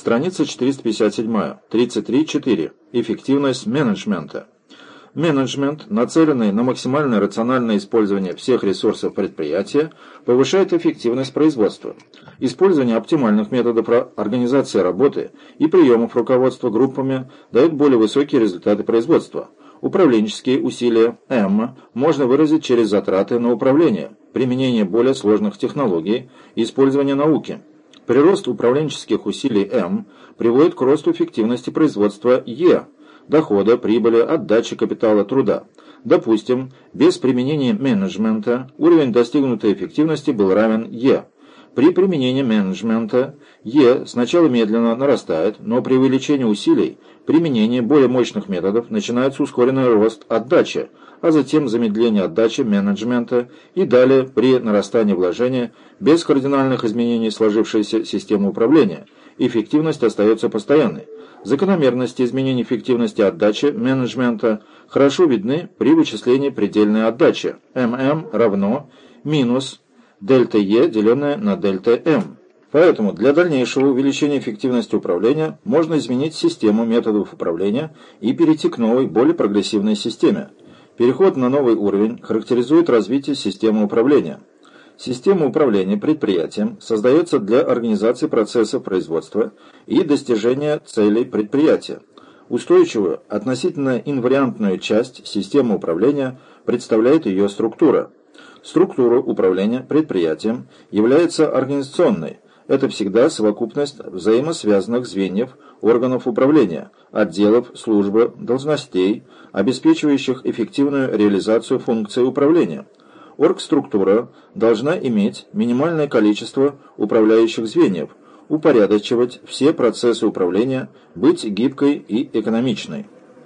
Страница 457. 33.4. Эффективность менеджмента. Менеджмент, нацеленный на максимальное рациональное использование всех ресурсов предприятия, повышает эффективность производства. Использование оптимальных методов организации работы и приемов руководства группами дает более высокие результаты производства. Управленческие усилия М можно выразить через затраты на управление, применение более сложных технологий и использование науки. Прирост управленческих усилий М приводит к росту эффективности производства Е, дохода, прибыли, отдачи капитала, труда. Допустим, без применения менеджмента уровень достигнутой эффективности был равен Е. При применении менеджмента Е сначала медленно нарастает, но при увеличении усилий, применении более мощных методов начинается ускоренный рост отдачи, а затем замедление отдачи менеджмента и далее при нарастании вложения без кардинальных изменений сложившейся системы управления. Эффективность остается постоянной. Закономерности изменений эффективности отдачи менеджмента хорошо видны при вычислении предельной отдачи. ММ равно минус дельта Е, деленное на дельта М. Поэтому для дальнейшего увеличения эффективности управления можно изменить систему методов управления и перейти к новой, более прогрессивной системе. Переход на новый уровень характеризует развитие системы управления. Система управления предприятием создается для организации процесса производства и достижения целей предприятия. Устойчивую, относительно инвариантную часть системы управления представляет ее структура. Структура управления предприятием является организационной. Это всегда совокупность взаимосвязанных звеньев органов управления, отделов, службы, должностей, обеспечивающих эффективную реализацию функций управления – Оргструктура должна иметь минимальное количество управляющих звеньев, упорядочивать все процессы управления, быть гибкой и экономичной.